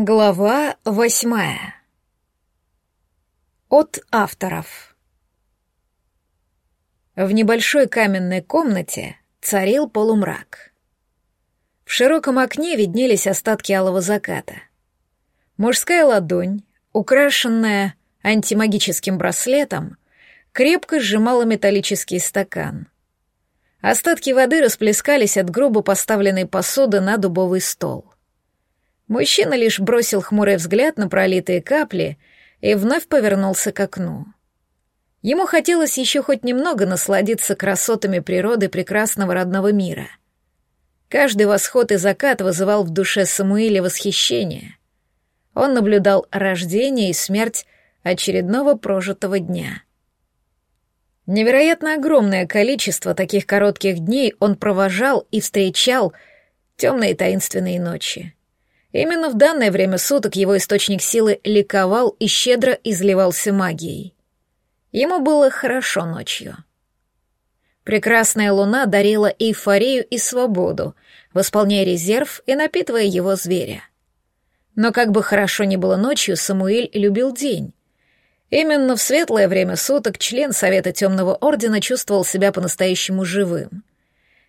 Глава восьмая. От авторов. В небольшой каменной комнате царил полумрак. В широком окне виднелись остатки алого заката. Мужская ладонь, украшенная антимагическим браслетом, крепко сжимала металлический стакан. Остатки воды расплескались от грубо поставленной посуды на дубовый стол — Мужчина лишь бросил хмурый взгляд на пролитые капли и вновь повернулся к окну. Ему хотелось еще хоть немного насладиться красотами природы прекрасного родного мира. Каждый восход и закат вызывал в душе Самуиля восхищение. Он наблюдал рождение и смерть очередного прожитого дня. Невероятно огромное количество таких коротких дней он провожал и встречал темные таинственные ночи. Именно в данное время суток его источник силы ликовал и щедро изливался магией. Ему было хорошо ночью. Прекрасная луна дарила эйфорию и свободу, восполняя резерв и напитывая его зверя. Но как бы хорошо ни было ночью, Самуэль любил день. Именно в светлое время суток член Совета Темного Ордена чувствовал себя по-настоящему живым —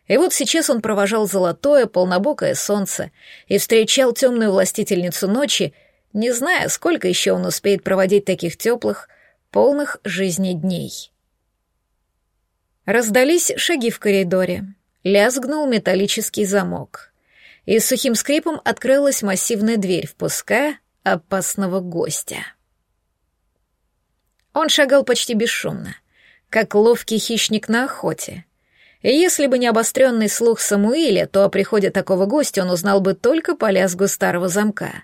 и вот сейчас он провожал золотое, полнобокое солнце и встречал темную властительницу ночи, не зная, сколько еще он успеет проводить таких теплых, полных жизни дней. Раздались шаги в коридоре. Лязгнул металлический замок. И с сухим скрипом открылась массивная дверь, впуская опасного гостя. Он шагал почти бесшумно, как ловкий хищник на охоте — и если бы не обостренный слух Самуиля, то о приходе такого гостя он узнал бы только по лязгу старого замка.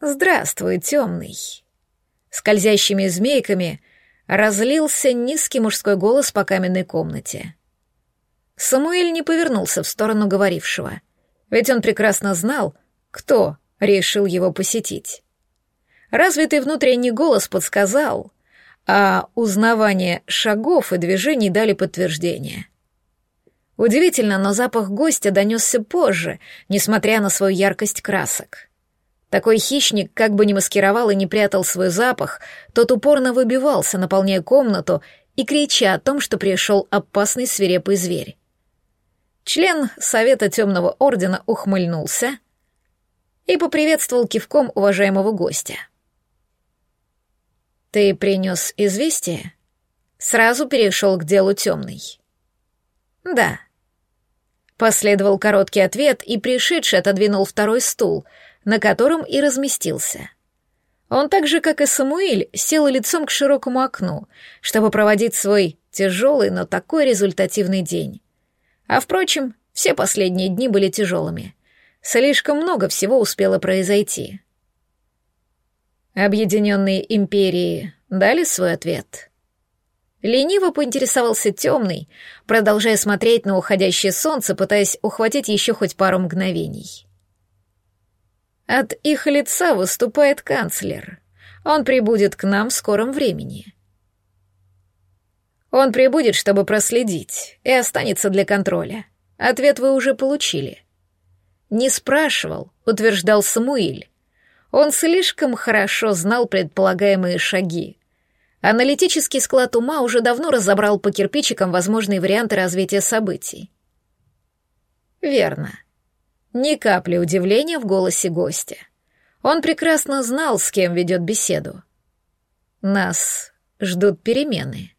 «Здравствуй, темный!» Скользящими змейками разлился низкий мужской голос по каменной комнате. Самуэль не повернулся в сторону говорившего, ведь он прекрасно знал, кто решил его посетить. Развитый внутренний голос подсказал, а узнавание шагов и движений дали подтверждение. Удивительно, но запах гостя донесся позже, несмотря на свою яркость красок. Такой хищник, как бы ни маскировал и не прятал свой запах, тот упорно выбивался, наполняя комнату и крича о том, что пришел опасный свирепый зверь. Член Совета Темного Ордена ухмыльнулся и поприветствовал кивком уважаемого гостя — «Ты принес известие?» Сразу перешел к делу темный. «Да». Последовал короткий ответ, и пришедший отодвинул второй стул, на котором и разместился. Он так же, как и Самуэль, сел лицом к широкому окну, чтобы проводить свой тяжелый, но такой результативный день. А впрочем, все последние дни были тяжелыми. Слишком много всего успело произойти. Объединенные империи дали свой ответ. Лениво поинтересовался темный, продолжая смотреть на уходящее солнце, пытаясь ухватить еще хоть пару мгновений. От их лица выступает канцлер. Он прибудет к нам в скором времени. Он прибудет, чтобы проследить, и останется для контроля. Ответ вы уже получили. Не спрашивал, утверждал Самуиль. Он слишком хорошо знал предполагаемые шаги. Аналитический склад ума уже давно разобрал по кирпичикам возможные варианты развития событий. Верно. Ни капли удивления в голосе гостя. Он прекрасно знал, с кем ведет беседу. Нас ждут перемены.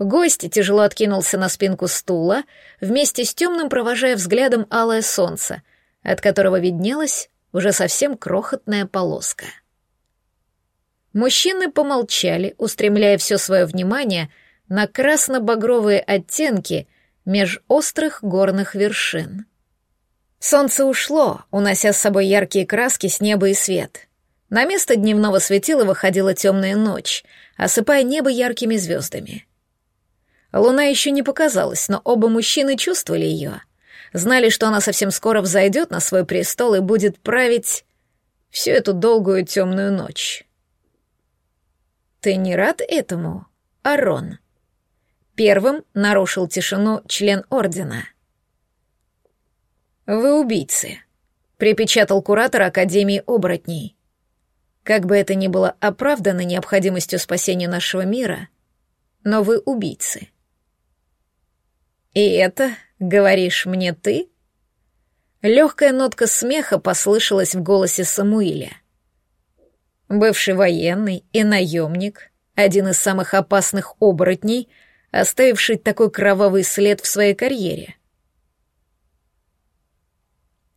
Гость тяжело откинулся на спинку стула, вместе с темным провожая взглядом алое солнце, от которого виднелось уже совсем крохотная полоска. Мужчины помолчали, устремляя все свое внимание на красно-багровые оттенки меж острых горных вершин. Солнце ушло, унося с собой яркие краски с неба и свет. На место дневного светила выходила темная ночь, осыпая небо яркими звездами. Луна еще не показалась, но оба мужчины чувствовали ее — знали, что она совсем скоро взойдет на свой престол и будет править всю эту долгую темную ночь. «Ты не рад этому, Арон?» Первым нарушил тишину член Ордена. «Вы убийцы», — припечатал куратор Академии оборотней. Как бы это ни было оправдано необходимостью спасения нашего мира, но вы убийцы. И это, говоришь мне ты? Легкая нотка смеха послышалась в голосе Самуиля. Бывший военный и наемник, один из самых опасных оборотней, оставивший такой кровавый след в своей карьере.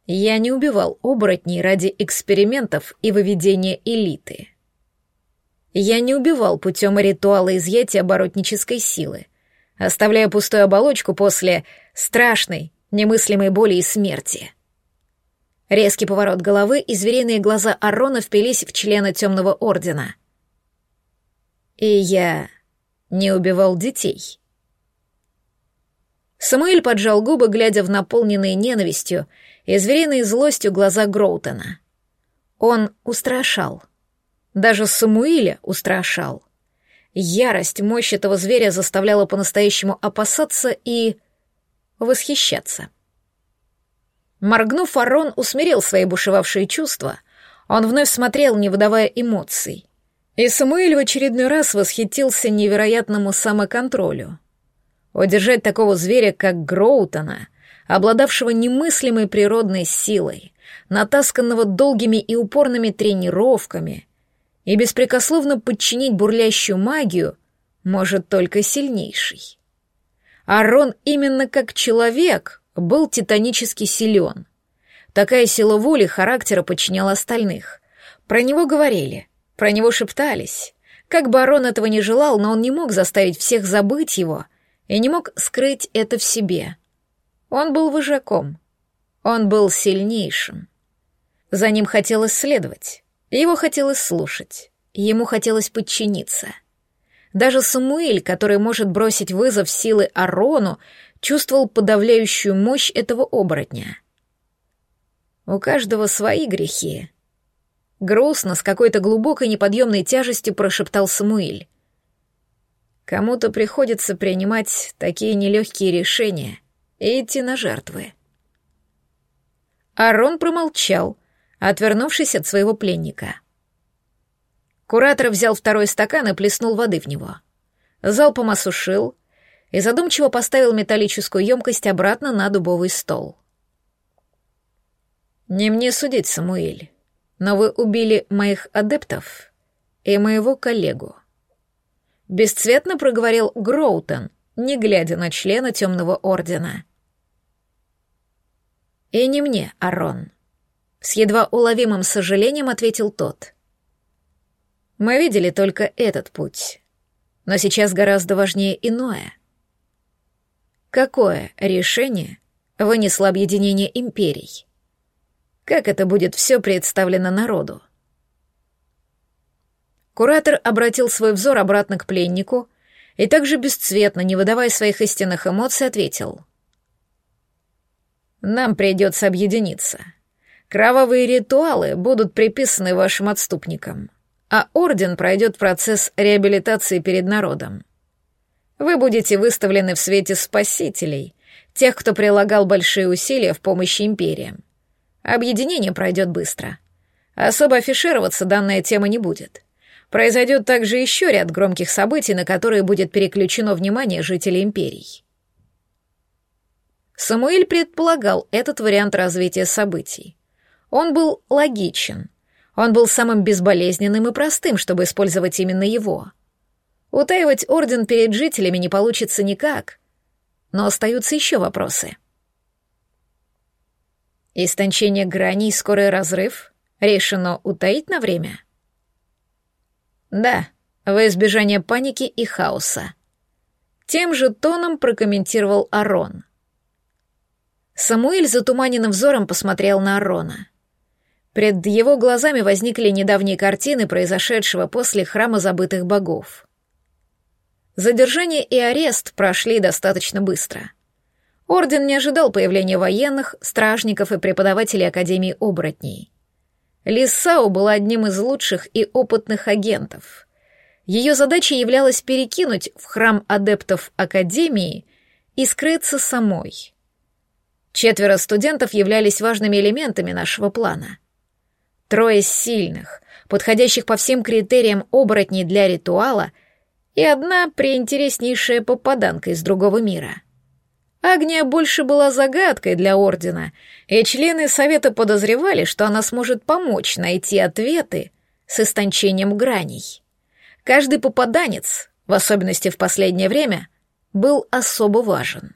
Я не убивал оборотней ради экспериментов и выведения элиты. Я не убивал путем ритуала изъятия оборотнической силы, оставляя пустую оболочку после страшной, немыслимой боли и смерти. Резкий поворот головы и звериные глаза Арона впились в члена Темного Ордена. И я не убивал детей. Самуэль поджал губы, глядя в наполненные ненавистью и звериной злостью глаза Гроутона. Он устрашал. Даже Самуиля устрашал. Ярость, мощь этого зверя заставляла по-настоящему опасаться и восхищаться. Моргнув, Арон усмирил свои бушевавшие чувства. Он вновь смотрел, не выдавая эмоций. И Самуэль в очередной раз восхитился невероятному самоконтролю. Удержать такого зверя, как Гроутона, обладавшего немыслимой природной силой, натасканного долгими и упорными тренировками, и беспрекословно подчинить бурлящую магию может только сильнейший. Арон именно как человек был титанически силен. Такая сила воли характера подчиняла остальных. Про него говорили, про него шептались. Как бы Арон этого не желал, но он не мог заставить всех забыть его и не мог скрыть это в себе. Он был вожаком. Он был сильнейшим. За ним хотелось следовать. Его хотелось слушать. Ему хотелось подчиниться. Даже Самуэль, который может бросить вызов силы Арону, чувствовал подавляющую мощь этого оборотня. У каждого свои грехи. Грустно, с какой-то глубокой неподъемной тяжестью прошептал Самуэль. Кому-то приходится принимать такие нелегкие решения и идти на жертвы. Арон промолчал, отвернувшись от своего пленника. Куратор взял второй стакан и плеснул воды в него. Залпом осушил и задумчиво поставил металлическую емкость обратно на дубовый стол. «Не мне судить, Самуэль, но вы убили моих адептов и моего коллегу». Бесцветно проговорил Гроутон, не глядя на члена Темного Ордена. «И не мне, Арон», — с едва уловимым сожалением ответил тот. «Мы видели только этот путь, но сейчас гораздо важнее иное. Какое решение вынесло объединение империй? Как это будет все представлено народу?» Куратор обратил свой взор обратно к пленнику и также бесцветно, не выдавая своих истинных эмоций, ответил. «Нам придется объединиться. Кровавые ритуалы будут приписаны вашим отступникам, а Орден пройдет процесс реабилитации перед народом. Вы будете выставлены в свете спасителей, тех, кто прилагал большие усилия в помощи империям. Объединение пройдет быстро. Особо афишироваться данная тема не будет. Произойдет также еще ряд громких событий, на которые будет переключено внимание жителей империй. Самуэль предполагал этот вариант развития событий. Он был логичен. Он был самым безболезненным и простым, чтобы использовать именно его. Утаивать орден перед жителями не получится никак. Но остаются еще вопросы. Истончение граней, скорый разрыв решено утаить на время — да, во избежание паники и хаоса. Тем же тоном прокомментировал Арон. Самуэль затуманенным взором посмотрел на Арона. Пред его глазами возникли недавние картины произошедшего после храма забытых богов. Задержание и арест прошли достаточно быстро. Орден не ожидал появления военных, стражников и преподавателей Академии оборотней. Лисау была одним из лучших и опытных агентов. Ее задачей являлось перекинуть в храм адептов Академии и скрыться самой. Четверо студентов являлись важными элементами нашего плана. Трое сильных, подходящих по всем критериям оборотней для ритуала, и одна приинтереснейшая попаданка из другого мира. Агния больше была загадкой для Ордена, и члены Совета подозревали, что она сможет помочь найти ответы с истончением граней. Каждый попаданец, в особенности в последнее время, был особо важен.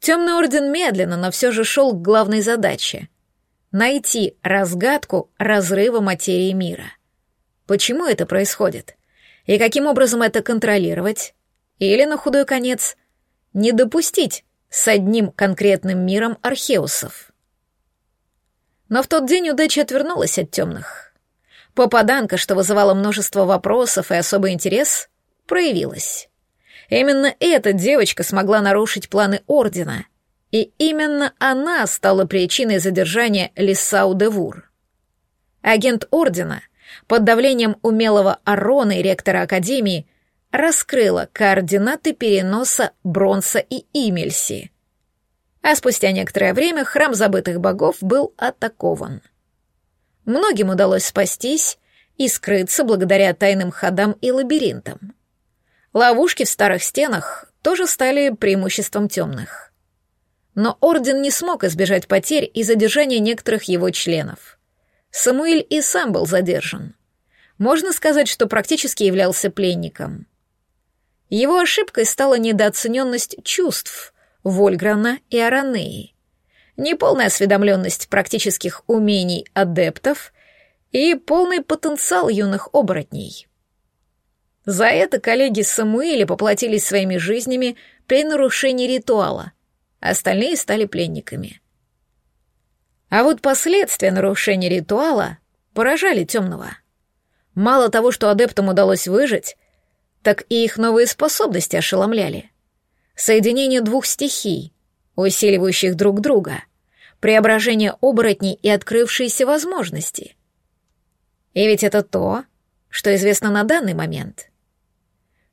Темный Орден медленно, но все же шел к главной задаче — найти разгадку разрыва материи мира. Почему это происходит? И каким образом это контролировать? Или, на худой конец, не допустить с одним конкретным миром археусов? Но в тот день удача отвернулась от темных. Попаданка, что вызывала множество вопросов и особый интерес, проявилась. Именно эта девочка смогла нарушить планы Ордена, и именно она стала причиной задержания Лисау Девур. Агент Ордена, под давлением умелого Арона и ректора Академии, раскрыла координаты переноса Бронса и Имельси. А спустя некоторое время храм забытых богов был атакован. Многим удалось спастись и скрыться благодаря тайным ходам и лабиринтам. Ловушки в старых стенах тоже стали преимуществом темных. Но Орден не смог избежать потерь и задержания некоторых его членов. Самуиль и сам был задержан. Можно сказать, что практически являлся пленником. Его ошибкой стала недооцененность чувств Вольграна и Аранеи, неполная осведомленность практических умений адептов и полный потенциал юных оборотней. За это коллеги Самуэля поплатились своими жизнями при нарушении ритуала, остальные стали пленниками. А вот последствия нарушения ритуала поражали темного. Мало того, что адептам удалось выжить, так и их новые способности ошеломляли. Соединение двух стихий, усиливающих друг друга, преображение оборотней и открывшиеся возможности. И ведь это то, что известно на данный момент.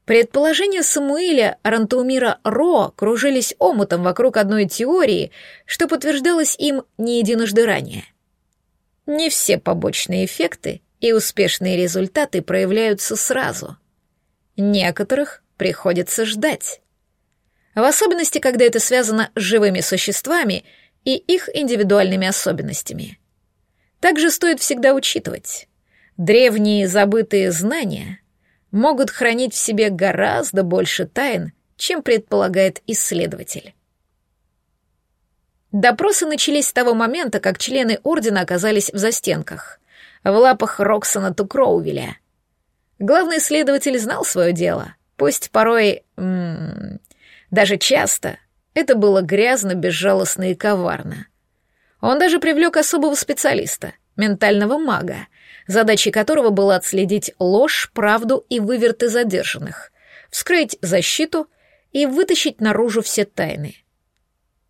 Предположения Самуэля Рантаумира Ро кружились омутом вокруг одной теории, что подтверждалось им не единожды ранее. Не все побочные эффекты и успешные результаты проявляются сразу. Некоторых приходится ждать. В особенности, когда это связано с живыми существами и их индивидуальными особенностями. Также стоит всегда учитывать. Древние забытые знания — могут хранить в себе гораздо больше тайн, чем предполагает исследователь. Допросы начались с того момента, как члены Ордена оказались в застенках, в лапах Роксона Тукроувеля. Главный исследователь знал свое дело, пусть порой, м -м, даже часто, это было грязно, безжалостно и коварно. Он даже привлек особого специалиста, ментального мага, задачей которого было отследить ложь, правду и выверты задержанных, вскрыть защиту и вытащить наружу все тайны.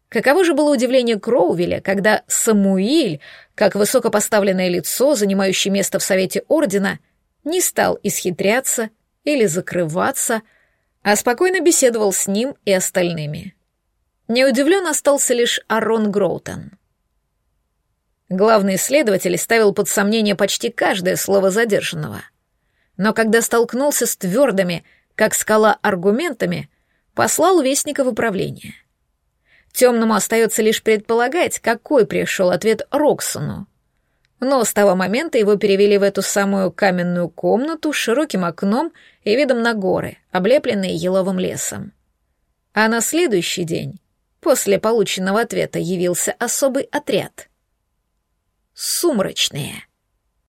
Каково же было удивление Кроувеля, когда Самуиль, как высокопоставленное лицо, занимающее место в Совете Ордена, не стал исхитряться или закрываться, а спокойно беседовал с ним и остальными. Не удивлен остался лишь Арон Гроутон. Главный исследователь ставил под сомнение почти каждое слово задержанного. Но когда столкнулся с твердыми, как скала, аргументами, послал вестника в управление. Темному остается лишь предполагать, какой пришел ответ Роксону. Но с того момента его перевели в эту самую каменную комнату с широким окном и видом на горы, облепленные еловым лесом. А на следующий день, после полученного ответа, явился особый отряд — сумрачные.